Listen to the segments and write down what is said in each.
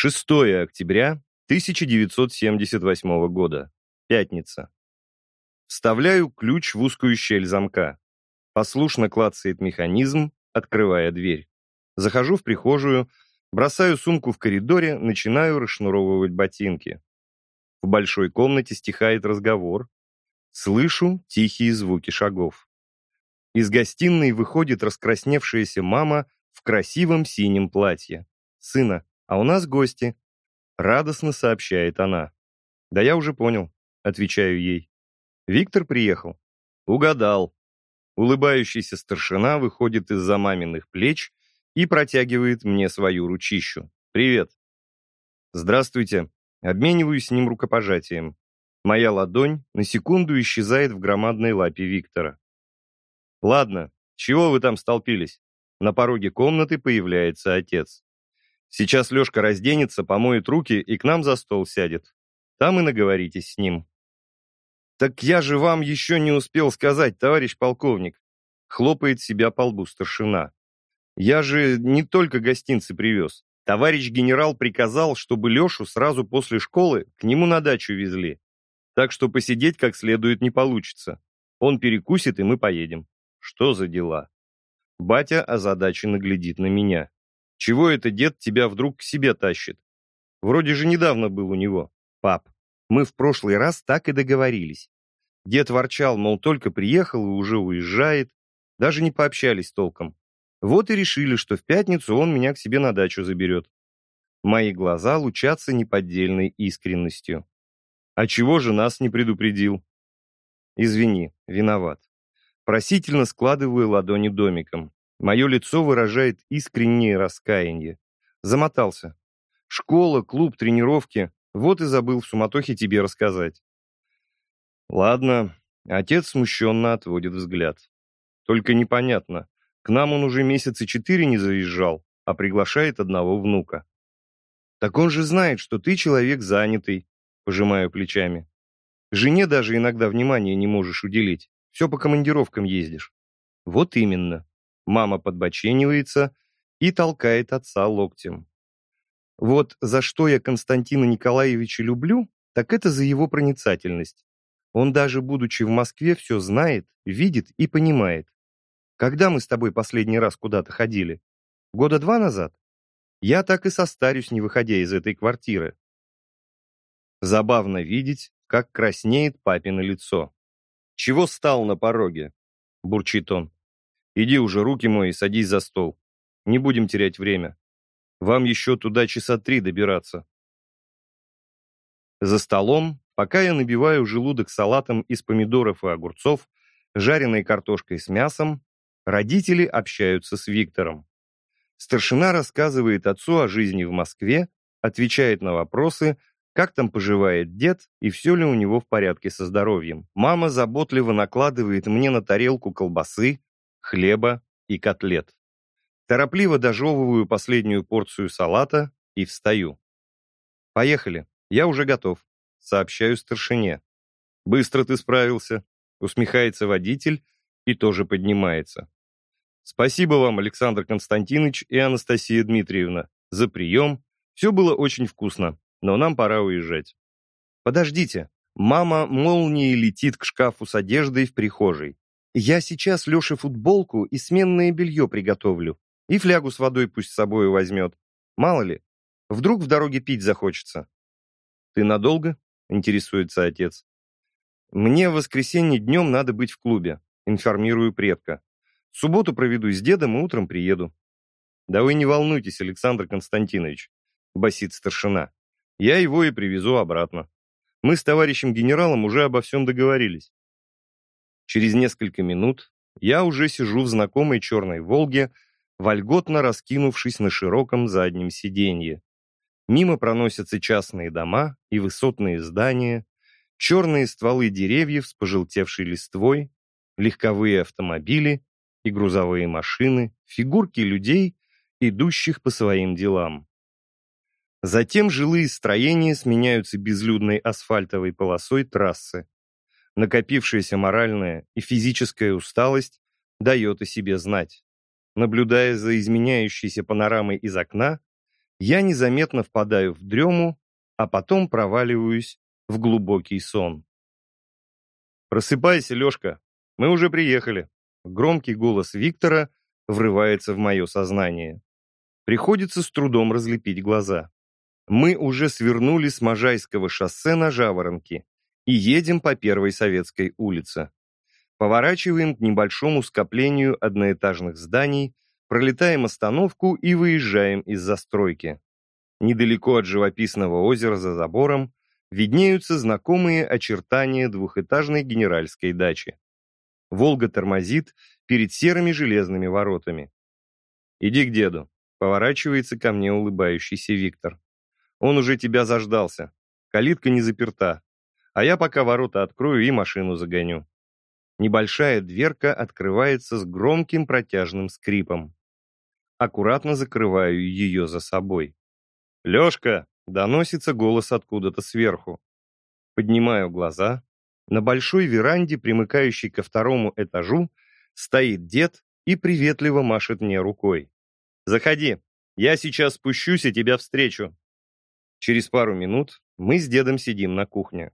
6 октября 1978 года. Пятница. Вставляю ключ в узкую щель замка. Послушно клацает механизм, открывая дверь. Захожу в прихожую, бросаю сумку в коридоре, начинаю расшнуровывать ботинки. В большой комнате стихает разговор. Слышу тихие звуки шагов. Из гостиной выходит раскрасневшаяся мама в красивом синем платье. «Сына, а у нас гости», — радостно сообщает она. «Да я уже понял», — отвечаю ей. «Виктор приехал?» «Угадал». Улыбающийся старшина выходит из-за маминых плеч и протягивает мне свою ручищу. «Привет». «Здравствуйте». Обмениваюсь с ним рукопожатием. Моя ладонь на секунду исчезает в громадной лапе Виктора. «Ладно, чего вы там столпились?» На пороге комнаты появляется отец. Сейчас Лешка разденется, помоет руки и к нам за стол сядет. Там и наговоритесь с ним. «Так я же вам еще не успел сказать, товарищ полковник!» Хлопает себя по лбу старшина. «Я же не только гостинцы привез. Товарищ генерал приказал, чтобы Лешу сразу после школы к нему на дачу везли. Так что посидеть как следует не получится. Он перекусит, и мы поедем. Что за дела?» Батя озадаченно глядит на меня. Чего это дед тебя вдруг к себе тащит? Вроде же недавно был у него. Пап, мы в прошлый раз так и договорились. Дед ворчал, мол, только приехал и уже уезжает. Даже не пообщались толком. Вот и решили, что в пятницу он меня к себе на дачу заберет. Мои глаза лучатся неподдельной искренностью. А чего же нас не предупредил? Извини, виноват. Просительно складываю ладони домиком. Мое лицо выражает искреннее раскаяние. Замотался. Школа, клуб, тренировки. Вот и забыл в суматохе тебе рассказать. Ладно. Отец смущенно отводит взгляд. Только непонятно. К нам он уже месяца четыре не заезжал, а приглашает одного внука. Так он же знает, что ты человек занятый, пожимаю плечами. Жене даже иногда внимания не можешь уделить. Все по командировкам ездишь. Вот именно. Мама подбоченивается и толкает отца локтем. Вот за что я Константина Николаевича люблю, так это за его проницательность. Он даже, будучи в Москве, все знает, видит и понимает. Когда мы с тобой последний раз куда-то ходили? Года два назад? Я так и состарюсь, не выходя из этой квартиры. Забавно видеть, как краснеет папино лицо. «Чего стал на пороге?» — бурчит он. Иди уже, руки мои, садись за стол. Не будем терять время. Вам еще туда часа три добираться. За столом, пока я набиваю желудок салатом из помидоров и огурцов, жареной картошкой с мясом, родители общаются с Виктором. Старшина рассказывает отцу о жизни в Москве, отвечает на вопросы, как там поживает дед и все ли у него в порядке со здоровьем. Мама заботливо накладывает мне на тарелку колбасы, хлеба и котлет. Торопливо дожевываю последнюю порцию салата и встаю. «Поехали, я уже готов», — сообщаю старшине. «Быстро ты справился», — усмехается водитель и тоже поднимается. «Спасибо вам, Александр Константинович и Анастасия Дмитриевна, за прием. Все было очень вкусно, но нам пора уезжать». «Подождите», Мама молнией летит к шкафу с одеждой в прихожей. Я сейчас Леше футболку и сменное белье приготовлю. И флягу с водой пусть с собой возьмет. Мало ли, вдруг в дороге пить захочется. Ты надолго? Интересуется отец. Мне в воскресенье днем надо быть в клубе. Информирую предка. Субботу проведу с дедом и утром приеду. Да вы не волнуйтесь, Александр Константинович, басит старшина. Я его и привезу обратно. Мы с товарищем генералом уже обо всем договорились. Через несколько минут я уже сижу в знакомой черной «Волге», вольготно раскинувшись на широком заднем сиденье. Мимо проносятся частные дома и высотные здания, черные стволы деревьев с пожелтевшей листвой, легковые автомобили и грузовые машины, фигурки людей, идущих по своим делам. Затем жилые строения сменяются безлюдной асфальтовой полосой трассы. Накопившаяся моральная и физическая усталость дает о себе знать. Наблюдая за изменяющейся панорамой из окна, я незаметно впадаю в дрему, а потом проваливаюсь в глубокий сон. «Просыпайся, Лешка, мы уже приехали». Громкий голос Виктора врывается в мое сознание. Приходится с трудом разлепить глаза. Мы уже свернули с Можайского шоссе на Жаворонки и едем по Первой Советской улице. Поворачиваем к небольшому скоплению одноэтажных зданий, пролетаем остановку и выезжаем из застройки. Недалеко от живописного озера за забором виднеются знакомые очертания двухэтажной генеральской дачи. Волга тормозит перед серыми железными воротами. «Иди к деду», — поворачивается ко мне улыбающийся Виктор. «Он уже тебя заждался. Калитка не заперта. А я пока ворота открою и машину загоню». Небольшая дверка открывается с громким протяжным скрипом. Аккуратно закрываю ее за собой. «Лешка!» — доносится голос откуда-то сверху. Поднимаю глаза. На большой веранде, примыкающей ко второму этажу, стоит дед и приветливо машет мне рукой. «Заходи, я сейчас спущусь и тебя встречу». Через пару минут мы с дедом сидим на кухне.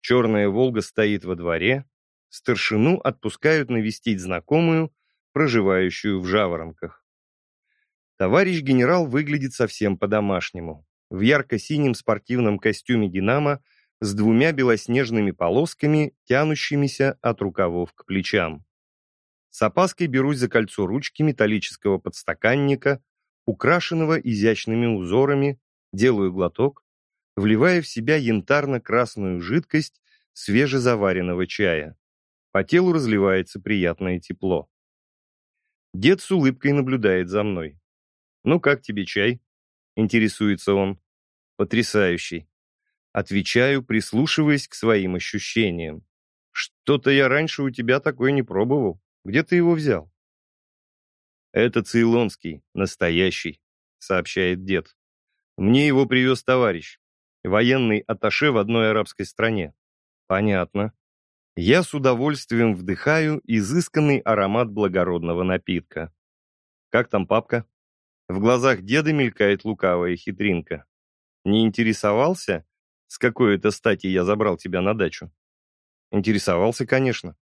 Черная «Волга» стоит во дворе, старшину отпускают навестить знакомую, проживающую в Жаворонках. Товарищ генерал выглядит совсем по-домашнему. В ярко-синем спортивном костюме «Динамо» с двумя белоснежными полосками, тянущимися от рукавов к плечам. С опаской берусь за кольцо ручки металлического подстаканника, украшенного изящными узорами, делаю глоток, вливая в себя янтарно-красную жидкость свежезаваренного чая. По телу разливается приятное тепло. Дед с улыбкой наблюдает за мной. «Ну, как тебе чай?» — интересуется он. «Потрясающий». Отвечаю, прислушиваясь к своим ощущениям. «Что-то я раньше у тебя такой не пробовал. Где ты его взял?» «Это цейлонский, настоящий», — сообщает дед. «Мне его привез товарищ, военный атташе в одной арабской стране». «Понятно». Я с удовольствием вдыхаю изысканный аромат благородного напитка. «Как там папка?» В глазах деда мелькает лукавая хитринка. «Не интересовался, с какой это стати я забрал тебя на дачу?» «Интересовался, конечно.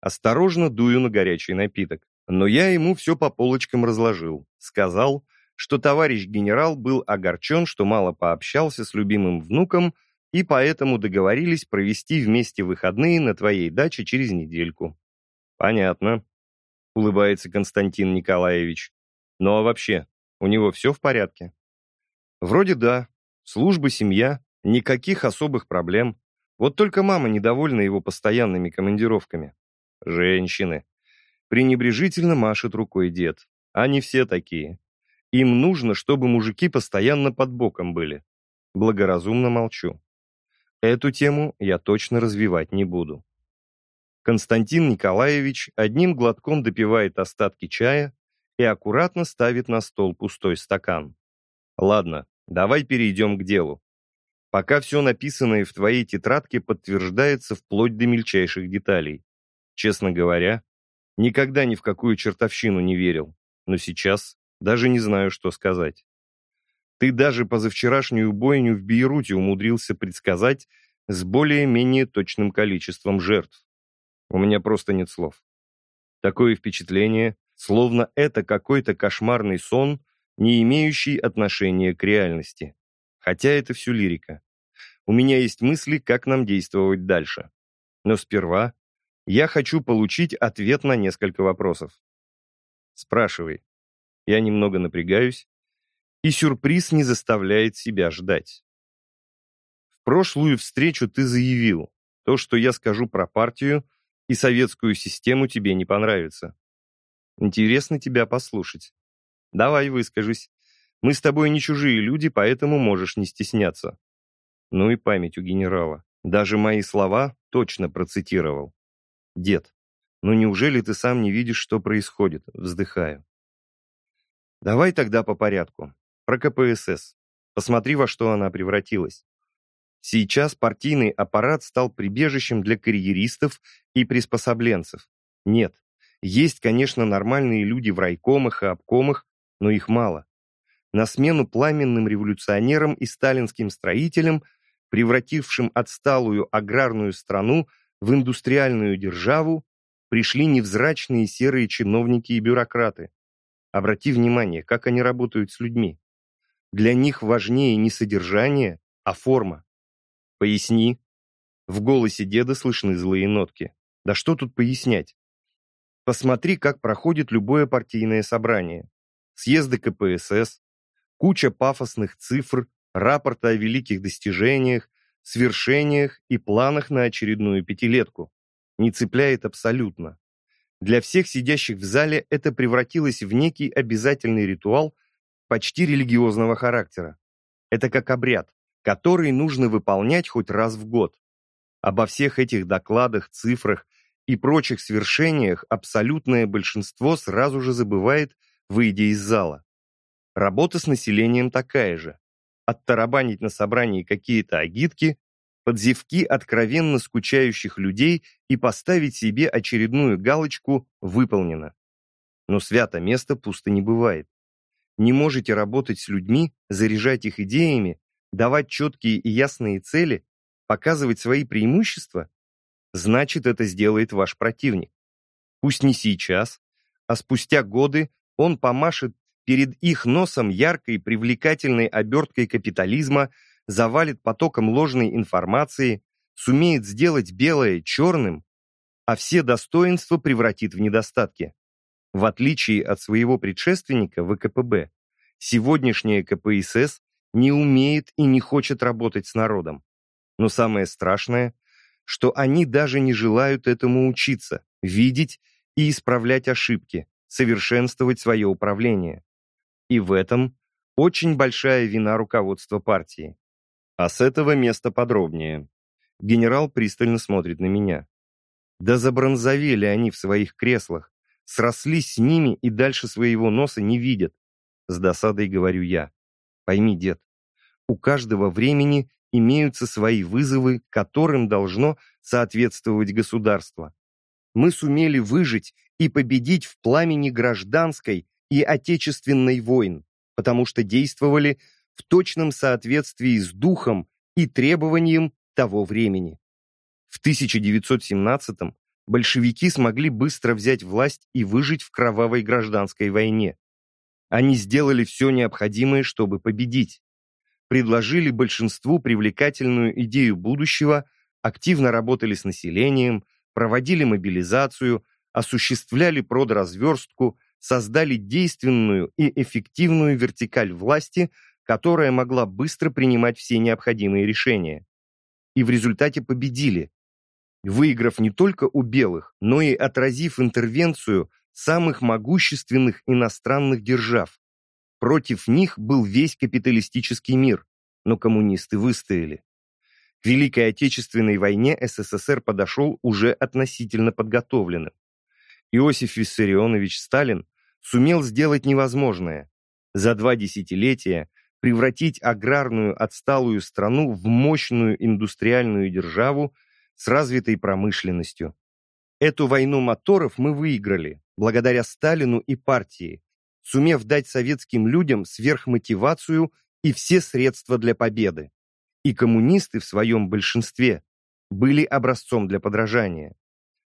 Осторожно дую на горячий напиток. Но я ему все по полочкам разложил. Сказал, что товарищ генерал был огорчен, что мало пообщался с любимым внуком, и поэтому договорились провести вместе выходные на твоей даче через недельку. Понятно, улыбается Константин Николаевич. Ну а вообще, у него все в порядке? Вроде да. Служба, семья, никаких особых проблем. Вот только мама недовольна его постоянными командировками. Женщины. Пренебрежительно машет рукой дед. Они все такие. Им нужно, чтобы мужики постоянно под боком были. Благоразумно молчу. Эту тему я точно развивать не буду. Константин Николаевич одним глотком допивает остатки чая и аккуратно ставит на стол пустой стакан. Ладно, давай перейдем к делу. Пока все написанное в твоей тетрадке подтверждается вплоть до мельчайших деталей. Честно говоря, никогда ни в какую чертовщину не верил, но сейчас даже не знаю, что сказать. Ты даже позавчерашнюю бойню в Бейруте умудрился предсказать с более-менее точным количеством жертв. У меня просто нет слов. Такое впечатление, словно это какой-то кошмарный сон, не имеющий отношения к реальности. Хотя это все лирика. У меня есть мысли, как нам действовать дальше. Но сперва я хочу получить ответ на несколько вопросов. Спрашивай. Я немного напрягаюсь, и сюрприз не заставляет себя ждать. В прошлую встречу ты заявил, то, что я скажу про партию и советскую систему тебе не понравится. Интересно тебя послушать. Давай выскажись. Мы с тобой не чужие люди, поэтому можешь не стесняться. Ну и память у генерала. Даже мои слова точно процитировал. Дед, ну неужели ты сам не видишь, что происходит? Вздыхаю. Давай тогда по порядку. Про КПСС. Посмотри, во что она превратилась. Сейчас партийный аппарат стал прибежищем для карьеристов и приспособленцев. Нет, есть, конечно, нормальные люди в райкомах и обкомах, но их мало. на смену пламенным революционерам и сталинским строителям, превратившим отсталую аграрную страну в индустриальную державу, пришли невзрачные серые чиновники и бюрократы. Обрати внимание, как они работают с людьми. Для них важнее не содержание, а форма. Поясни. В голосе деда слышны злые нотки. Да что тут пояснять? Посмотри, как проходит любое партийное собрание. Съезды КПСС, куча пафосных цифр, рапорта о великих достижениях, свершениях и планах на очередную пятилетку. Не цепляет абсолютно. Для всех сидящих в зале это превратилось в некий обязательный ритуал почти религиозного характера. Это как обряд, который нужно выполнять хоть раз в год. Обо всех этих докладах, цифрах и прочих свершениях абсолютное большинство сразу же забывает, выйдя из зала. Работа с населением такая же. Оттарабанить на собрании какие-то агитки, подзевки откровенно скучающих людей и поставить себе очередную галочку «выполнено». Но свято место пусто не бывает. Не можете работать с людьми, заряжать их идеями, давать четкие и ясные цели, показывать свои преимущества, значит, это сделает ваш противник. Пусть не сейчас, а спустя годы он помашет перед их носом яркой привлекательной оберткой капитализма, завалит потоком ложной информации, сумеет сделать белое черным, а все достоинства превратит в недостатки. В отличие от своего предшественника ВКПБ, сегодняшняя КПСС не умеет и не хочет работать с народом. Но самое страшное, что они даже не желают этому учиться, видеть и исправлять ошибки, совершенствовать свое управление. И в этом очень большая вина руководства партии. А с этого места подробнее. Генерал пристально смотрит на меня. Да забронзовели они в своих креслах, срослись с ними и дальше своего носа не видят. С досадой говорю я. Пойми, дед, у каждого времени имеются свои вызовы, которым должно соответствовать государство. Мы сумели выжить и победить в пламени гражданской и отечественной войн, потому что действовали в точном соответствии с духом и требованием того времени. В 1917-м большевики смогли быстро взять власть и выжить в кровавой гражданской войне. Они сделали все необходимое, чтобы победить предложили большинству привлекательную идею будущего, активно работали с населением, проводили мобилизацию, осуществляли продразверстку, создали действенную и эффективную вертикаль власти, которая могла быстро принимать все необходимые решения. И в результате победили, выиграв не только у белых, но и отразив интервенцию самых могущественных иностранных держав, Против них был весь капиталистический мир, но коммунисты выстояли. К Великой Отечественной войне СССР подошел уже относительно подготовленным. Иосиф Виссарионович Сталин сумел сделать невозможное. За два десятилетия превратить аграрную отсталую страну в мощную индустриальную державу с развитой промышленностью. Эту войну моторов мы выиграли благодаря Сталину и партии, сумев дать советским людям сверхмотивацию и все средства для победы. И коммунисты в своем большинстве были образцом для подражания.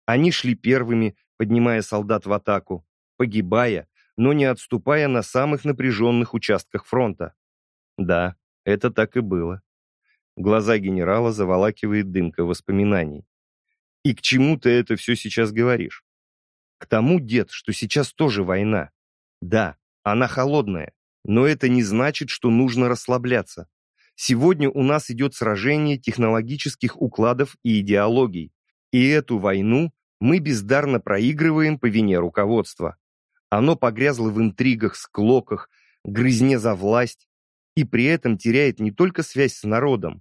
Они шли первыми, поднимая солдат в атаку, погибая, но не отступая на самых напряженных участках фронта. Да, это так и было. Глаза генерала заволакивает дымка воспоминаний. И к чему ты это все сейчас говоришь? К тому, дед, что сейчас тоже война. Да, она холодная, но это не значит, что нужно расслабляться. Сегодня у нас идет сражение технологических укладов и идеологий, и эту войну мы бездарно проигрываем по вине руководства. Оно погрязло в интригах, склоках, грызне за власть, и при этом теряет не только связь с народом,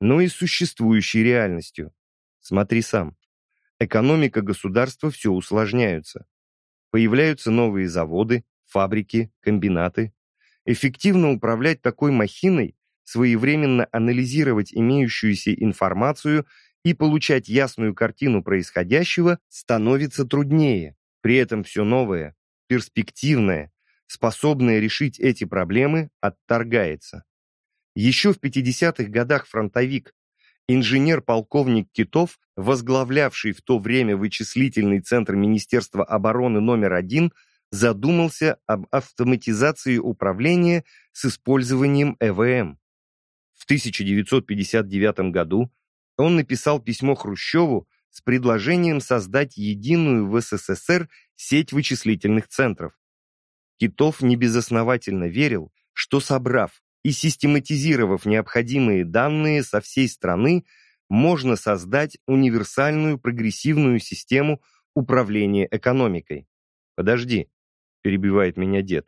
но и с существующей реальностью. Смотри сам. Экономика государства все усложняются. Появляются новые заводы, фабрики, комбинаты. Эффективно управлять такой махиной, своевременно анализировать имеющуюся информацию и получать ясную картину происходящего становится труднее. При этом все новое, перспективное, способное решить эти проблемы, отторгается. Еще в 50-х годах фронтовик, инженер-полковник Китов, возглавлявший в то время вычислительный центр Министерства обороны номер один, задумался об автоматизации управления с использованием ЭВМ. В 1959 году он написал письмо Хрущеву с предложением создать единую в СССР сеть вычислительных центров. Китов небезосновательно верил, что собрав и систематизировав необходимые данные со всей страны, можно создать универсальную прогрессивную систему управления экономикой. «Подожди», — перебивает меня дед,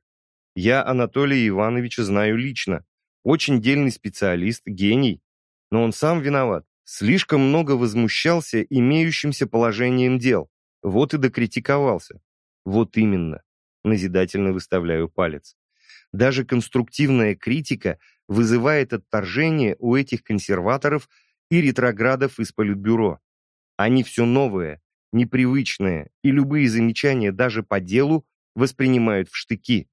«я Анатолия Ивановича знаю лично, очень дельный специалист, гений, но он сам виноват. Слишком много возмущался имеющимся положением дел, вот и докритиковался. Вот именно, назидательно выставляю палец. Даже конструктивная критика вызывает отторжение у этих консерваторов и ретроградов из Политбюро. Они все новое, непривычное, и любые замечания даже по делу воспринимают в штыки.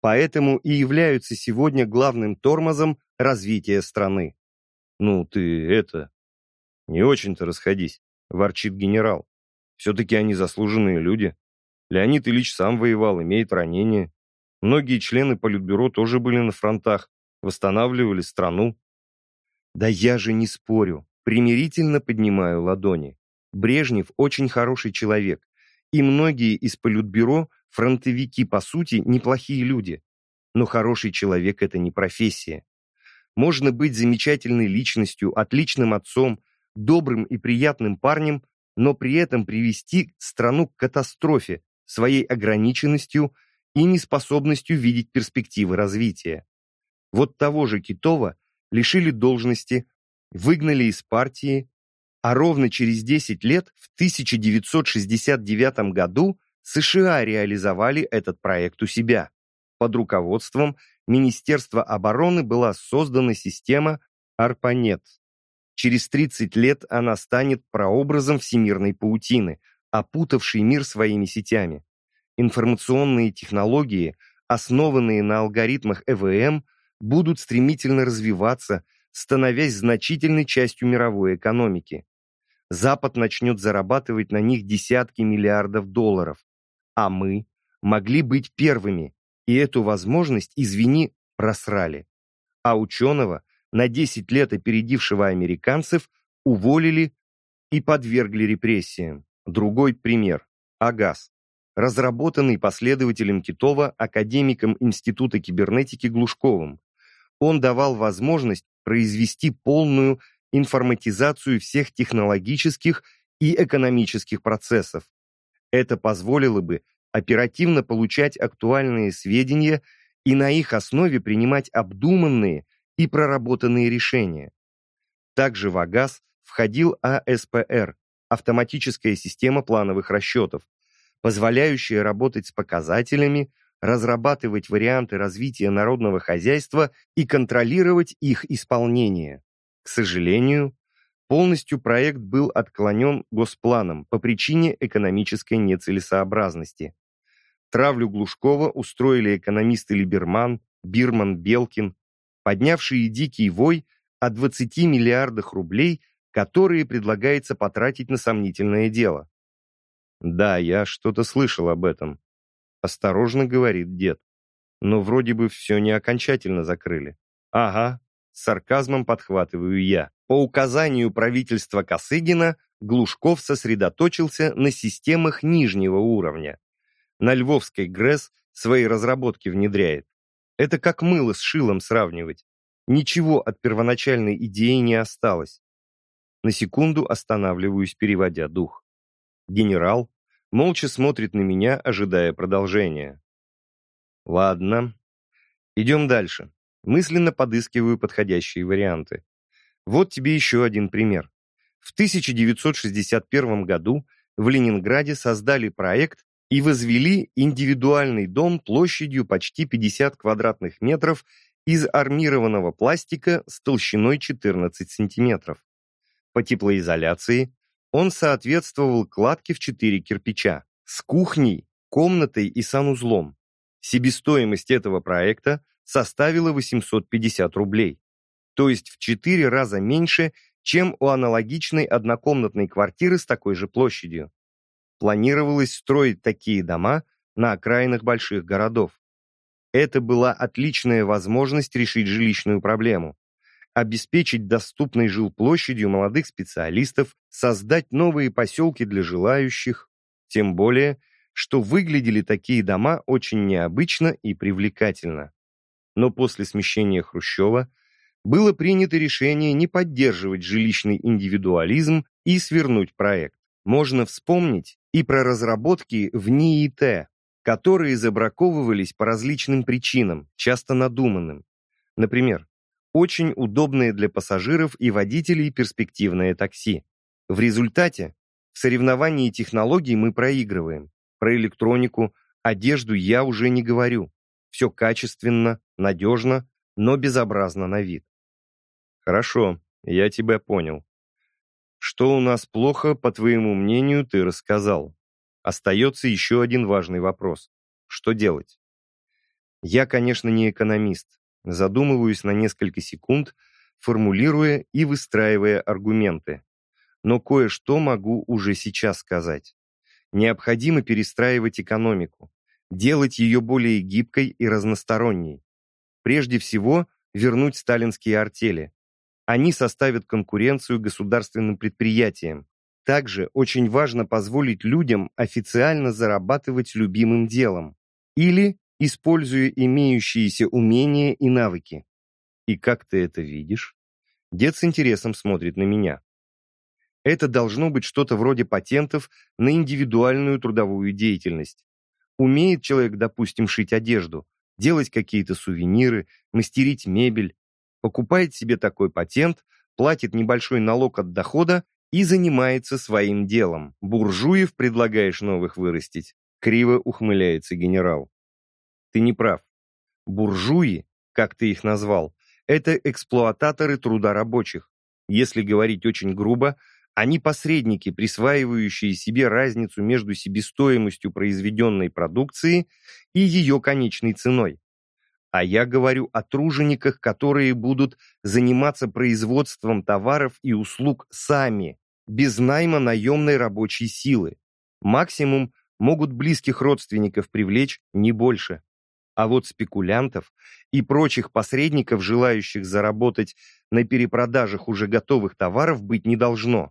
Поэтому и являются сегодня главным тормозом развития страны. Ну, ты это, «Не очень-то расходись», — ворчит генерал. «Все-таки они заслуженные люди. Леонид Ильич сам воевал, имеет ранения. Многие члены Политбюро тоже были на фронтах, восстанавливали страну». «Да я же не спорю. Примирительно поднимаю ладони. Брежнев очень хороший человек, и многие из Политбюро фронтовики, по сути, неплохие люди. Но хороший человек — это не профессия. Можно быть замечательной личностью, отличным отцом, добрым и приятным парнем, но при этом привести страну к катастрофе своей ограниченностью и неспособностью видеть перспективы развития. Вот того же Китова лишили должности, выгнали из партии, а ровно через 10 лет, в 1969 году, США реализовали этот проект у себя. Под руководством Министерства обороны была создана система ARPANET, Через 30 лет она станет прообразом всемирной паутины, опутавшей мир своими сетями. Информационные технологии, основанные на алгоритмах ЭВМ, будут стремительно развиваться, становясь значительной частью мировой экономики. Запад начнет зарабатывать на них десятки миллиардов долларов. А мы могли быть первыми, и эту возможность, извини, просрали. А ученого на 10 лет опередившего американцев, уволили и подвергли репрессиям. Другой пример – АГАЗ, разработанный последователем Китова академиком Института кибернетики Глушковым. Он давал возможность произвести полную информатизацию всех технологических и экономических процессов. Это позволило бы оперативно получать актуальные сведения и на их основе принимать обдуманные и проработанные решения. Также в АГАС входил АСПР – автоматическая система плановых расчетов, позволяющая работать с показателями, разрабатывать варианты развития народного хозяйства и контролировать их исполнение. К сожалению, полностью проект был отклонен Госпланом по причине экономической нецелесообразности. Травлю Глушкова устроили экономисты Либерман, Бирман, Белкин, поднявшие дикий вой о 20 миллиардах рублей, которые предлагается потратить на сомнительное дело. Да, я что-то слышал об этом. Осторожно говорит дед. Но вроде бы все не окончательно закрыли. Ага, с сарказмом подхватываю я. По указанию правительства Косыгина Глушков сосредоточился на системах нижнего уровня. На Львовской ГРЭС свои разработки внедряет. Это как мыло с шилом сравнивать. Ничего от первоначальной идеи не осталось. На секунду останавливаюсь, переводя дух. Генерал молча смотрит на меня, ожидая продолжения. Ладно, идем дальше. Мысленно подыскиваю подходящие варианты. Вот тебе еще один пример. В 1961 году в Ленинграде создали проект и возвели индивидуальный дом площадью почти 50 квадратных метров из армированного пластика с толщиной 14 см. По теплоизоляции он соответствовал кладке в 4 кирпича, с кухней, комнатой и санузлом. Себестоимость этого проекта составила 850 рублей, то есть в 4 раза меньше, чем у аналогичной однокомнатной квартиры с такой же площадью. Планировалось строить такие дома на окраинах больших городов. Это была отличная возможность решить жилищную проблему, обеспечить доступной жилплощадью молодых специалистов, создать новые поселки для желающих, тем более, что выглядели такие дома очень необычно и привлекательно. Но после смещения Хрущева было принято решение не поддерживать жилищный индивидуализм и свернуть проект. Можно вспомнить и про разработки в НИИТ, которые забраковывались по различным причинам, часто надуманным. Например, очень удобное для пассажиров и водителей перспективное такси. В результате в соревновании технологий мы проигрываем. Про электронику, одежду я уже не говорю. Все качественно, надежно, но безобразно на вид. Хорошо, я тебя понял. Что у нас плохо, по твоему мнению, ты рассказал. Остается еще один важный вопрос. Что делать? Я, конечно, не экономист. Задумываюсь на несколько секунд, формулируя и выстраивая аргументы. Но кое-что могу уже сейчас сказать. Необходимо перестраивать экономику, делать ее более гибкой и разносторонней. Прежде всего, вернуть сталинские артели, они составят конкуренцию государственным предприятиям. Также очень важно позволить людям официально зарабатывать любимым делом или используя имеющиеся умения и навыки. И как ты это видишь? Дед с интересом смотрит на меня. Это должно быть что-то вроде патентов на индивидуальную трудовую деятельность. Умеет человек, допустим, шить одежду, делать какие-то сувениры, мастерить мебель, покупает себе такой патент, платит небольшой налог от дохода и занимается своим делом. Буржуев предлагаешь новых вырастить. Криво ухмыляется генерал. Ты не прав. Буржуи, как ты их назвал, это эксплуататоры труда рабочих. Если говорить очень грубо, они посредники, присваивающие себе разницу между себестоимостью произведенной продукции и ее конечной ценой а я говорю о тружениках, которые будут заниматься производством товаров и услуг сами, без найма наемной рабочей силы. Максимум могут близких родственников привлечь, не больше. А вот спекулянтов и прочих посредников, желающих заработать на перепродажах уже готовых товаров, быть не должно.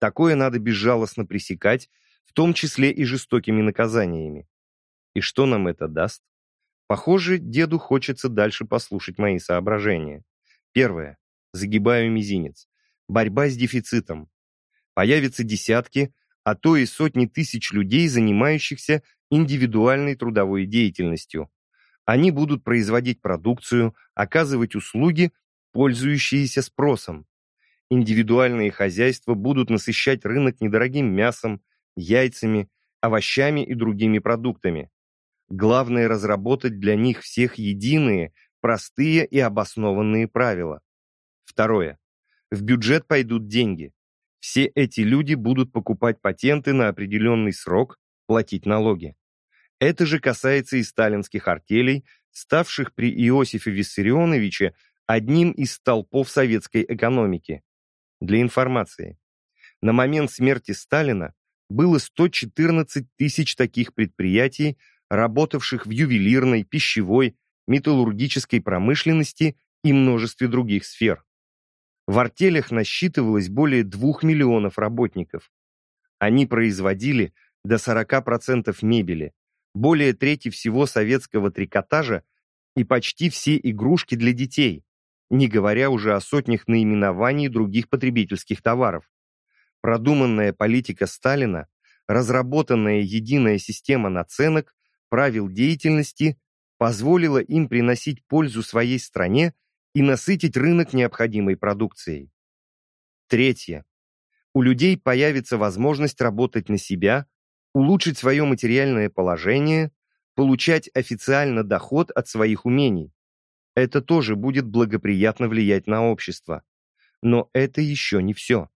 Такое надо безжалостно пресекать, в том числе и жестокими наказаниями. И что нам это даст? Похоже, деду хочется дальше послушать мои соображения. Первое. Загибаю мизинец. Борьба с дефицитом. Появятся десятки, а то и сотни тысяч людей, занимающихся индивидуальной трудовой деятельностью. Они будут производить продукцию, оказывать услуги, пользующиеся спросом. Индивидуальные хозяйства будут насыщать рынок недорогим мясом, яйцами, овощами и другими продуктами. Главное разработать для них всех единые, простые и обоснованные правила. Второе. В бюджет пойдут деньги. Все эти люди будут покупать патенты на определенный срок, платить налоги. Это же касается и сталинских артелей, ставших при Иосифе Виссарионовиче одним из столпов советской экономики. Для информации. На момент смерти Сталина было 114 тысяч таких предприятий, работавших в ювелирной, пищевой, металлургической промышленности и множестве других сфер. В артелях насчитывалось более 2 миллионов работников. Они производили до 40% мебели, более трети всего советского трикотажа и почти все игрушки для детей, не говоря уже о сотнях наименований других потребительских товаров. Продуманная политика Сталина, разработанная единая система наценок правил деятельности позволила им приносить пользу своей стране и насытить рынок необходимой продукцией. Третье. У людей появится возможность работать на себя, улучшить свое материальное положение, получать официально доход от своих умений. Это тоже будет благоприятно влиять на общество. Но это еще не все.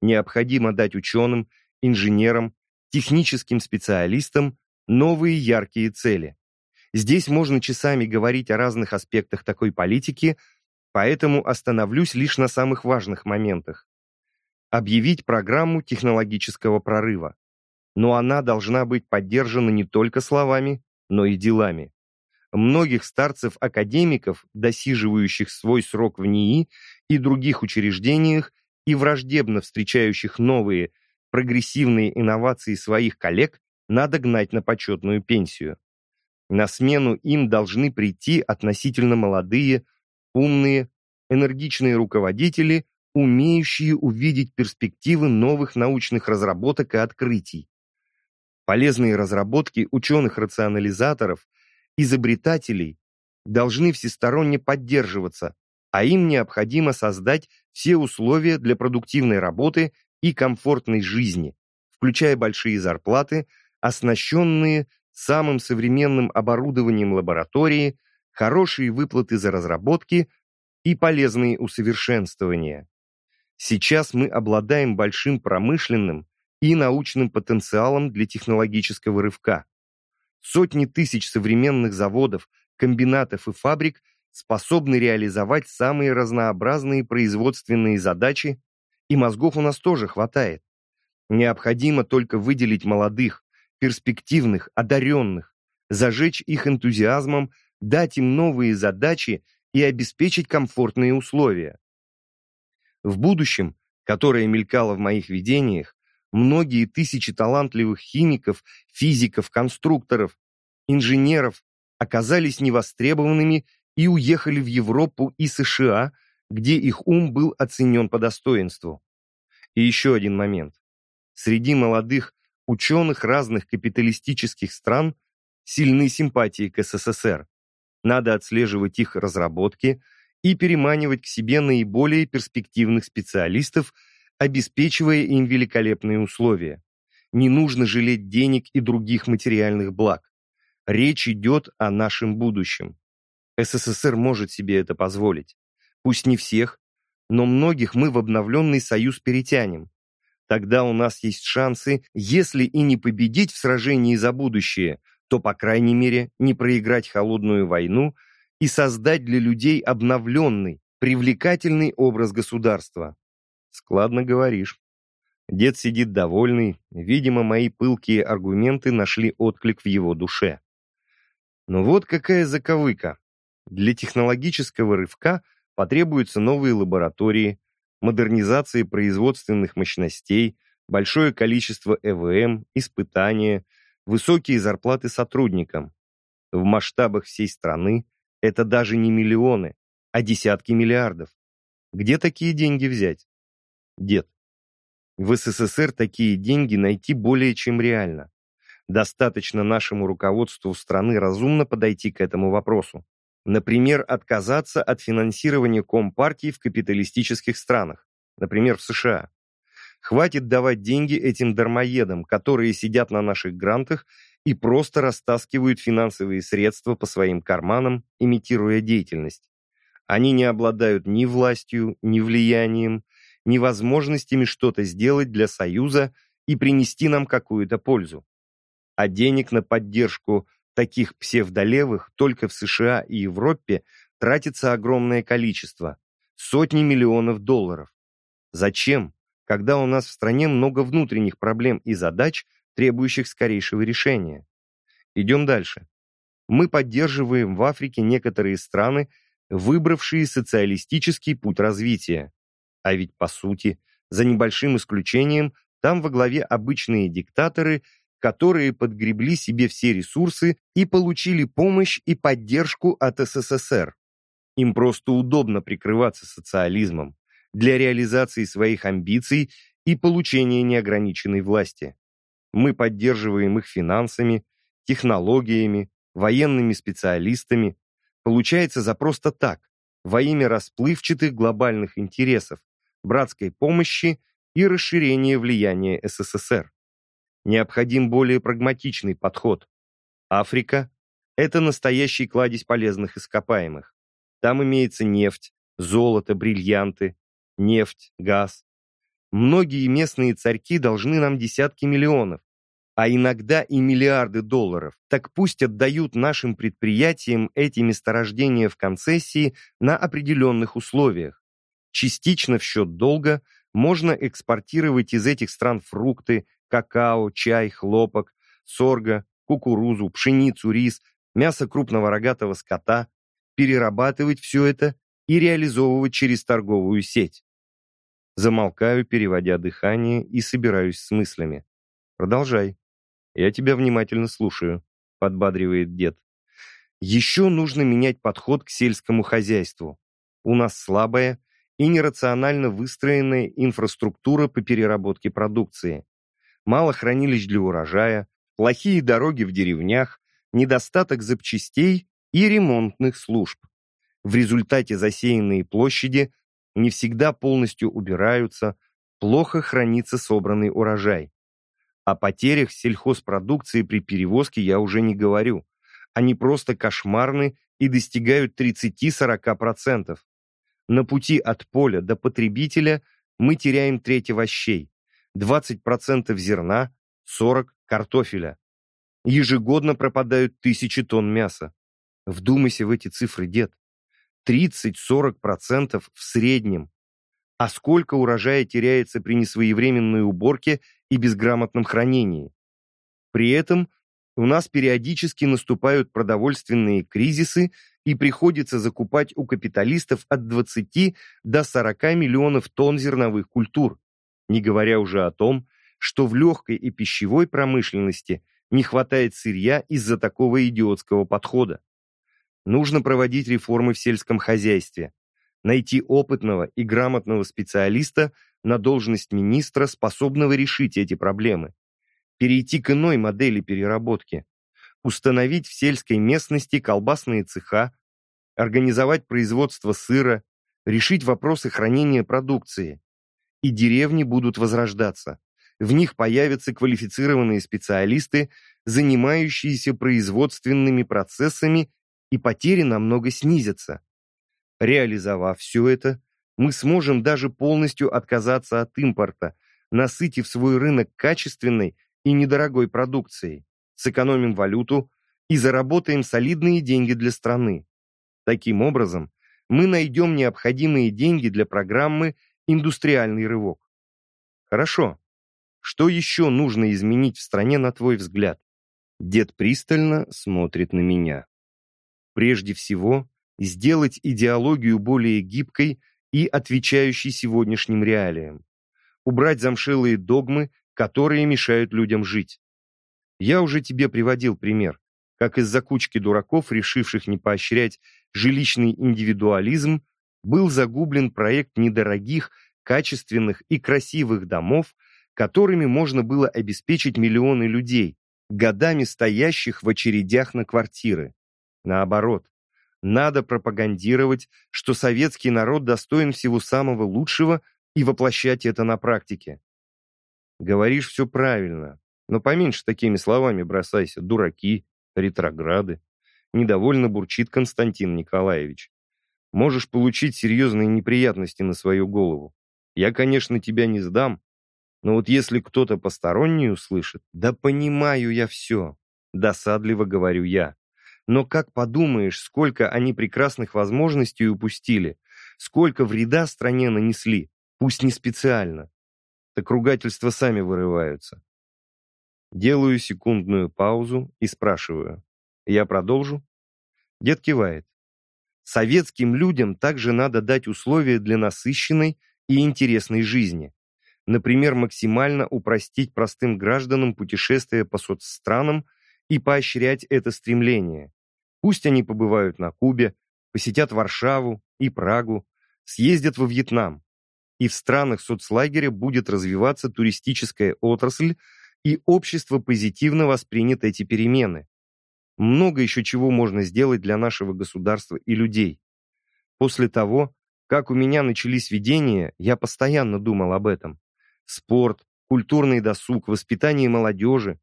Необходимо дать ученым, инженерам, техническим специалистам новые яркие цели. Здесь можно часами говорить о разных аспектах такой политики, поэтому остановлюсь лишь на самых важных моментах. Объявить программу технологического прорыва. Но она должна быть поддержана не только словами, но и делами. Многих старцев-академиков, досиживающих свой срок в НИИ и других учреждениях и враждебно встречающих новые прогрессивные инновации своих коллег, надо гнать на почетную пенсию. На смену им должны прийти относительно молодые, умные, энергичные руководители, умеющие увидеть перспективы новых научных разработок и открытий. Полезные разработки ученых-рационализаторов, изобретателей должны всесторонне поддерживаться, а им необходимо создать все условия для продуктивной работы и комфортной жизни, включая большие зарплаты, оснащенные самым современным оборудованием лаборатории, хорошие выплаты за разработки и полезные усовершенствования. Сейчас мы обладаем большим промышленным и научным потенциалом для технологического рывка. Сотни тысяч современных заводов, комбинатов и фабрик способны реализовать самые разнообразные производственные задачи, и мозгов у нас тоже хватает. Необходимо только выделить молодых, перспективных, одаренных, зажечь их энтузиазмом, дать им новые задачи и обеспечить комфортные условия. В будущем, которое мелькало в моих видениях, многие тысячи талантливых химиков, физиков, конструкторов, инженеров оказались невостребованными и уехали в Европу и США, где их ум был оценен по достоинству. И еще один момент. Среди молодых ученых разных капиталистических стран сильны симпатии к СССР. Надо отслеживать их разработки и переманивать к себе наиболее перспективных специалистов, обеспечивая им великолепные условия. Не нужно жалеть денег и других материальных благ. Речь идет о нашем будущем. СССР может себе это позволить. Пусть не всех, но многих мы в обновленный союз перетянем. Тогда у нас есть шансы, если и не победить в сражении за будущее, то, по крайней мере, не проиграть холодную войну и создать для людей обновленный, привлекательный образ государства. Складно говоришь. Дед сидит довольный, видимо, мои пылкие аргументы нашли отклик в его душе. Но вот какая заковыка. Для технологического рывка потребуются новые лаборатории, модернизации производственных мощностей, большое количество ЭВМ, испытания, высокие зарплаты сотрудникам. В масштабах всей страны это даже не миллионы, а десятки миллиардов. Где такие деньги взять? Дед. В СССР такие деньги найти более чем реально. Достаточно нашему руководству страны разумно подойти к этому вопросу. Например, отказаться от финансирования Компартии в капиталистических странах, например, в США. Хватит давать деньги этим дармоедам, которые сидят на наших грантах и просто растаскивают финансовые средства по своим карманам, имитируя деятельность. Они не обладают ни властью, ни влиянием, ни возможностями что-то сделать для Союза и принести нам какую-то пользу. А денег на поддержку Таких псевдолевых только в США и Европе тратится огромное количество – сотни миллионов долларов. Зачем, когда у нас в стране много внутренних проблем и задач, требующих скорейшего решения? Идем дальше. Мы поддерживаем в Африке некоторые страны, выбравшие социалистический путь развития. А ведь, по сути, за небольшим исключением, там во главе обычные диктаторы – которые подгребли себе все ресурсы и получили помощь и поддержку от СССР. Им просто удобно прикрываться социализмом для реализации своих амбиций и получения неограниченной власти. Мы поддерживаем их финансами, технологиями, военными специалистами. Получается за просто так, во имя расплывчатых глобальных интересов, братской помощи и расширения влияния СССР необходим более прагматичный подход. Африка – это настоящий кладезь полезных ископаемых. Там имеется нефть, золото, бриллианты, нефть, газ. Многие местные царьки должны нам десятки миллионов. а иногда и миллиарды долларов, так пусть отдают нашим предприятиям эти месторождения в концессии на определенных условиях. Частично в счет долга можно экспортировать из этих стран фрукты, какао, чай, хлопок, сорго, кукурузу, пшеницу, рис, мясо крупного рогатого скота, перерабатывать все это и реализовывать через торговую сеть. Замолкаю, переводя дыхание, и собираюсь с мыслями. Продолжай. Я тебя внимательно слушаю, подбадривает дед. Еще нужно менять подход к сельскому хозяйству. У нас слабая и нерационально выстроенная инфраструктура по переработке продукции. Мало хранилищ для урожая, плохие дороги в деревнях, недостаток запчастей и ремонтных служб. В результате засеянные площади не всегда полностью убираются, плохо хранится собранный урожай. О потерях сельхозпродукции при перевозке я уже не говорю. Они просто кошмарны и достигают 30-40%. На пути от поля до потребителя мы теряем треть овощей, 20% зерна, 40% картофеля. Ежегодно пропадают тысячи тонн мяса. Вдумайся в эти цифры, дед. 30-40% в среднем. А сколько урожая теряется при несвоевременной уборке и безграмотном хранении? При этом у нас периодически наступают продовольственные кризисы и приходится закупать у капиталистов от 20 до 40 миллионов тонн зерновых культур, не говоря уже о том, что в легкой и пищевой промышленности не хватает сырья из-за такого идиотского подхода. Нужно проводить реформы в сельском хозяйстве, найти опытного и грамотного специалиста на должность министра, способного решить эти проблемы, перейти к иной модели переработки, установить в сельской местности колбасные цеха, организовать производство сыра, решить вопросы хранения продукции. И деревни будут возрождаться. В них появятся квалифицированные специалисты, занимающиеся производственными процессами, и потери намного снизятся. Реализовав все это, мы сможем даже полностью отказаться от импорта, насытив свой рынок качественной и недорогой продукцией, сэкономим валюту и заработаем солидные деньги для страны. Таким образом, мы найдем необходимые деньги для программы «Индустриальный рывок». Хорошо. Что еще нужно изменить в стране, на твой взгляд? Дед пристально смотрит на меня. Прежде всего, сделать идеологию более гибкой и отвечающей сегодняшним реалиям. Убрать замшелые догмы, которые мешают людям жить. Я уже тебе приводил пример, как из-за кучки дураков, решивших не поощрять жилищный индивидуализм, был загублен проект недорогих, качественных и красивых домов, которыми можно было обеспечить миллионы людей, годами стоящих в очередях на квартиры. Наоборот, надо пропагандировать, что советский народ достоин всего самого лучшего и воплощать это на практике. Говоришь все правильно, но поменьше такими словами бросайся, дураки, ретрограды. Недовольно бурчит Константин Николаевич. Можешь получить серьезные неприятности на свою голову. Я, конечно, тебя не сдам, но вот если кто-то посторонний услышит, да понимаю я все, досадливо говорю я. Но как подумаешь, сколько они прекрасных возможностей упустили, сколько вреда стране нанесли, пусть не специально. Так ругательства сами вырываются. Делаю секундную паузу и спрашиваю. Я продолжу? Дед кивает. Советским людям также надо дать условия для насыщенной и интересной жизни. Например, максимально упростить простым гражданам путешествия по соцстранам и поощрять это стремление. Пусть они побывают на Кубе, посетят Варшаву и Прагу, съездят во Вьетнам. И в странах соцлагеря будет развиваться туристическая отрасль, и общество позитивно воспринят эти перемены. Много еще чего можно сделать для нашего государства и людей. После того, как у меня начались видения, я постоянно думал об этом. Спорт, культурный досуг, воспитание молодежи.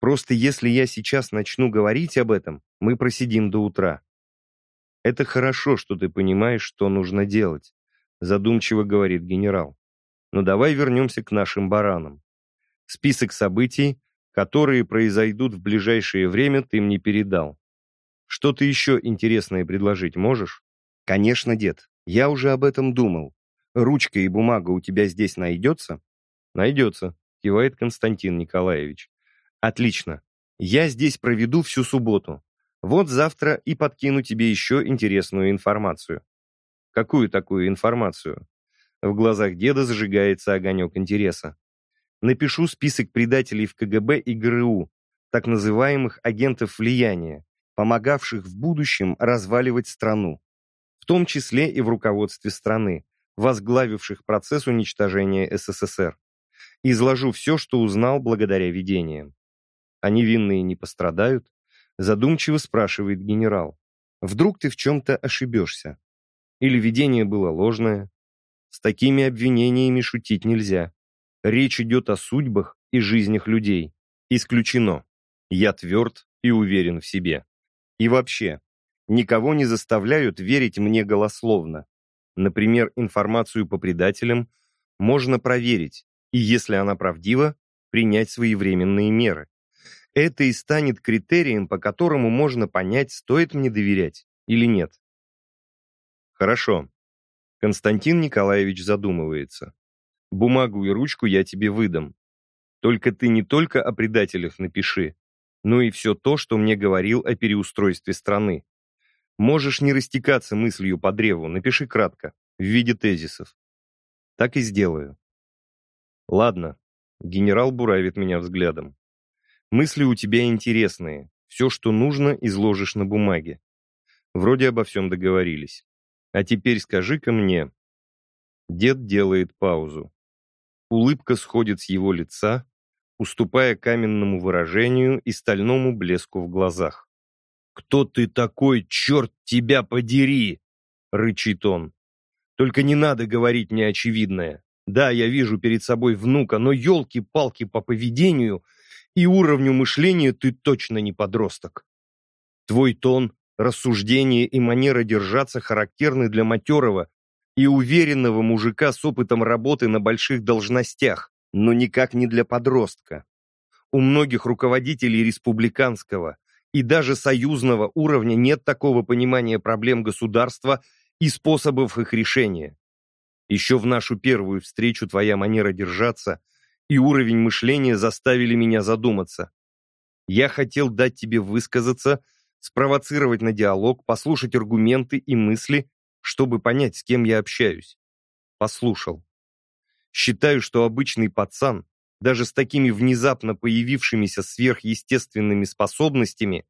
Просто если я сейчас начну говорить об этом, мы просидим до утра. Это хорошо, что ты понимаешь, что нужно делать, задумчиво говорит генерал. Но давай вернемся к нашим баранам. Список событий, которые произойдут в ближайшее время, ты мне передал. Что ты еще интересное предложить можешь? Конечно, дед. Я уже об этом думал. Ручка и бумага у тебя здесь найдется? Найдется, кивает Константин Николаевич. Отлично. Я здесь проведу всю субботу. Вот завтра и подкину тебе еще интересную информацию. Какую такую информацию? В глазах деда зажигается огонек интереса. Напишу список предателей в КГБ и ГРУ, так называемых агентов влияния, помогавших в будущем разваливать страну, в том числе и в руководстве страны, возглавивших процесс уничтожения СССР. Изложу все, что узнал благодаря видениям. А невинные не пострадают? Задумчиво спрашивает генерал. Вдруг ты в чем-то ошибешься? Или видение было ложное? С такими обвинениями шутить нельзя. Речь идет о судьбах и жизнях людей. Исключено. Я тверд и уверен в себе. И вообще, никого не заставляют верить мне голословно. Например, информацию по предателям можно проверить, и если она правдива, принять своевременные меры. Это и станет критерием, по которому можно понять, стоит мне доверять или нет. Хорошо. Константин Николаевич задумывается. Бумагу и ручку я тебе выдам. Только ты не только о предателях напиши, но и все то, что мне говорил о переустройстве страны. Можешь не растекаться мыслью по древу, напиши кратко, в виде тезисов. Так и сделаю. Ладно, генерал буравит меня взглядом. Мысли у тебя интересные, все, что нужно, изложишь на бумаге. Вроде обо всем договорились. А теперь скажи-ка мне. Дед делает паузу. Улыбка сходит с его лица, уступая каменному выражению и стальному блеску в глазах. «Кто ты такой, черт тебя подери!» — рычит он. «Только не надо говорить мне очевидное. Да, я вижу перед собой внука, но елки-палки по поведению и уровню мышления ты точно не подросток. Твой тон, рассуждение и манера держаться характерны для матерого и уверенного мужика с опытом работы на больших должностях но никак не для подростка. У многих руководителей республиканского и даже союзного уровня нет такого понимания проблем государства и способов их решения. Еще в нашу первую встречу твоя манера держаться и уровень мышления заставили меня задуматься. Я хотел дать тебе высказаться, спровоцировать на диалог, послушать аргументы и мысли, чтобы понять, с кем я общаюсь. Послушал. Считаю, что обычный пацан, даже с такими внезапно появившимися сверхъестественными способностями,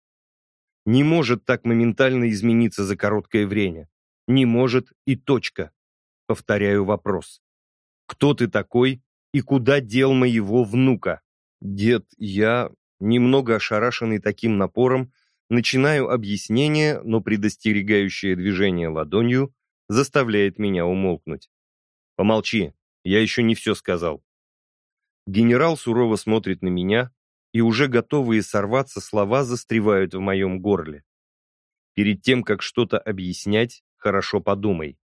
не может так моментально измениться за короткое время. Не может и точка. Повторяю вопрос. Кто ты такой и куда дел моего внука? Дед, я, немного ошарашенный таким напором, начинаю объяснение, но предостерегающее движение ладонью заставляет меня умолкнуть. Помолчи, я еще не все сказал. Генерал сурово смотрит на меня, и уже готовые сорваться слова застревают в моем горле. Перед тем, как что-то объяснять, хорошо подумай.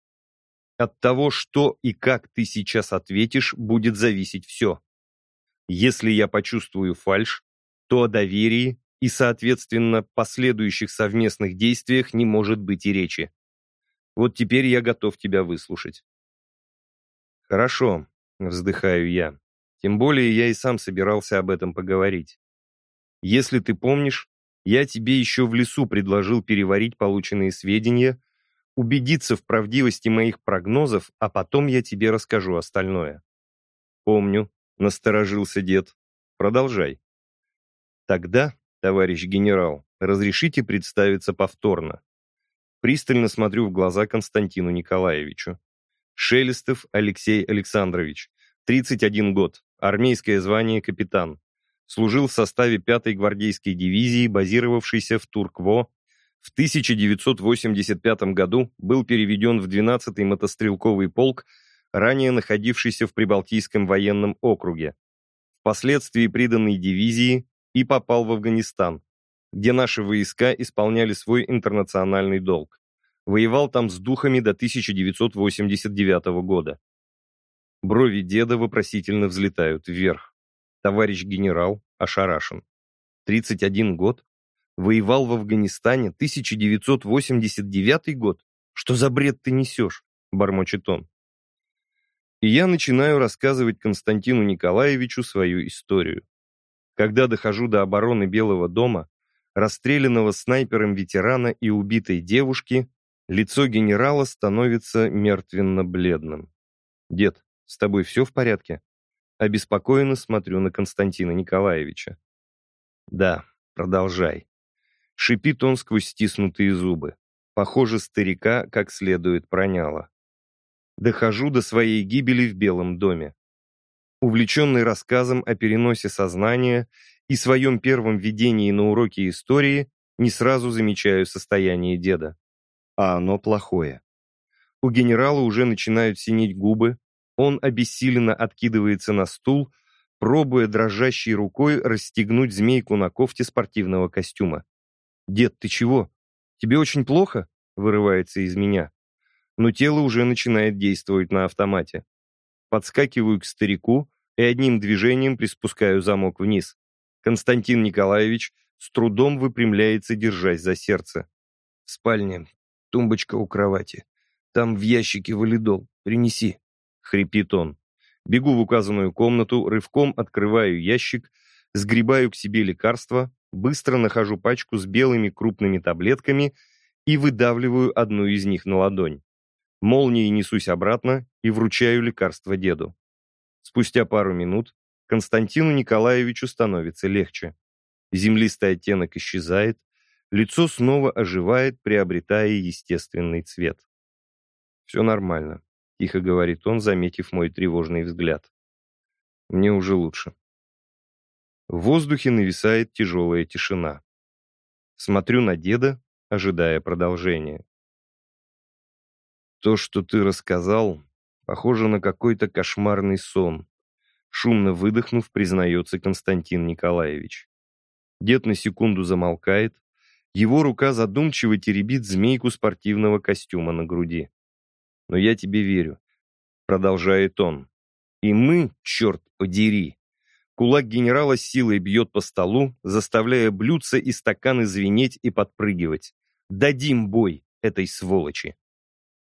От того, что и как ты сейчас ответишь, будет зависеть все. Если я почувствую фальшь, то о доверии и, соответственно, последующих совместных действиях не может быть и речи. Вот теперь я готов тебя выслушать. «Хорошо», — вздыхаю я. Тем более я и сам собирался об этом поговорить. Если ты помнишь, я тебе еще в лесу предложил переварить полученные сведения, убедиться в правдивости моих прогнозов, а потом я тебе расскажу остальное. Помню, насторожился дед. Продолжай. Тогда, товарищ генерал, разрешите представиться повторно. Пристально смотрю в глаза Константину Николаевичу. Шелестов Алексей Александрович, 31 год, армейское звание капитан. Служил в составе 5-й гвардейской дивизии, базировавшейся в Туркво. В 1985 году был переведен в 12-й мотострелковый полк, ранее находившийся в Прибалтийском военном округе. Впоследствии приданный дивизии и попал в Афганистан, где наши войска исполняли свой интернациональный долг. Воевал там с духами до 1989 года. Брови деда вопросительно взлетают вверх. Товарищ генерал, ошарашен. 31 год? Воевал в Афганистане 1989 год? Что за бред ты несешь? Бормочет он. И я начинаю рассказывать Константину Николаевичу свою историю. Когда дохожу до обороны Белого дома, расстрелянного снайпером ветерана и убитой девушки, лицо генерала становится мертвенно-бледным. «Дед, с тобой все в порядке?» Обеспокоенно смотрю на Константина Николаевича. «Да, продолжай». Шипит он сквозь стиснутые зубы. Похоже, старика как следует проняло. Дохожу до своей гибели в Белом доме. Увлеченный рассказом о переносе сознания и своем первом видении на уроке истории, не сразу замечаю состояние деда. А оно плохое. У генерала уже начинают синеть губы, он обессиленно откидывается на стул, пробуя дрожащей рукой расстегнуть змейку на кофте спортивного костюма. «Дед, ты чего? Тебе очень плохо?» — вырывается из меня. Но тело уже начинает действовать на автомате. Подскакиваю к старику и одним движением приспускаю замок вниз. Константин Николаевич с трудом выпрямляется, держась за сердце. В спальне. Тумбочка у кровати. Там в ящике валидол. Принеси. Хрипит он. Бегу в указанную комнату, рывком открываю ящик, сгребаю к себе лекарства, быстро нахожу пачку с белыми крупными таблетками и выдавливаю одну из них на ладонь. Молнией несусь обратно и вручаю лекарство деду. Спустя пару минут Константину Николаевичу становится легче. Землистый оттенок исчезает, лицо снова оживает, приобретая естественный цвет. «Все нормально», — тихо говорит он, заметив мой тревожный взгляд. «Мне уже лучше». В воздухе нависает тяжелая тишина. Смотрю на деда, ожидая продолжения. То, что ты рассказал, похоже на какой-то кошмарный сон. Шумно выдохнув, признается Константин Николаевич. Дед на секунду замолкает. Его рука задумчиво теребит змейку спортивного костюма на груди. «Но я тебе верю», — продолжает он. «И мы, черт подери!» Кулак генерала силой бьет по столу, заставляя блюдца и стаканы звенеть и подпрыгивать. «Дадим бой этой сволочи!»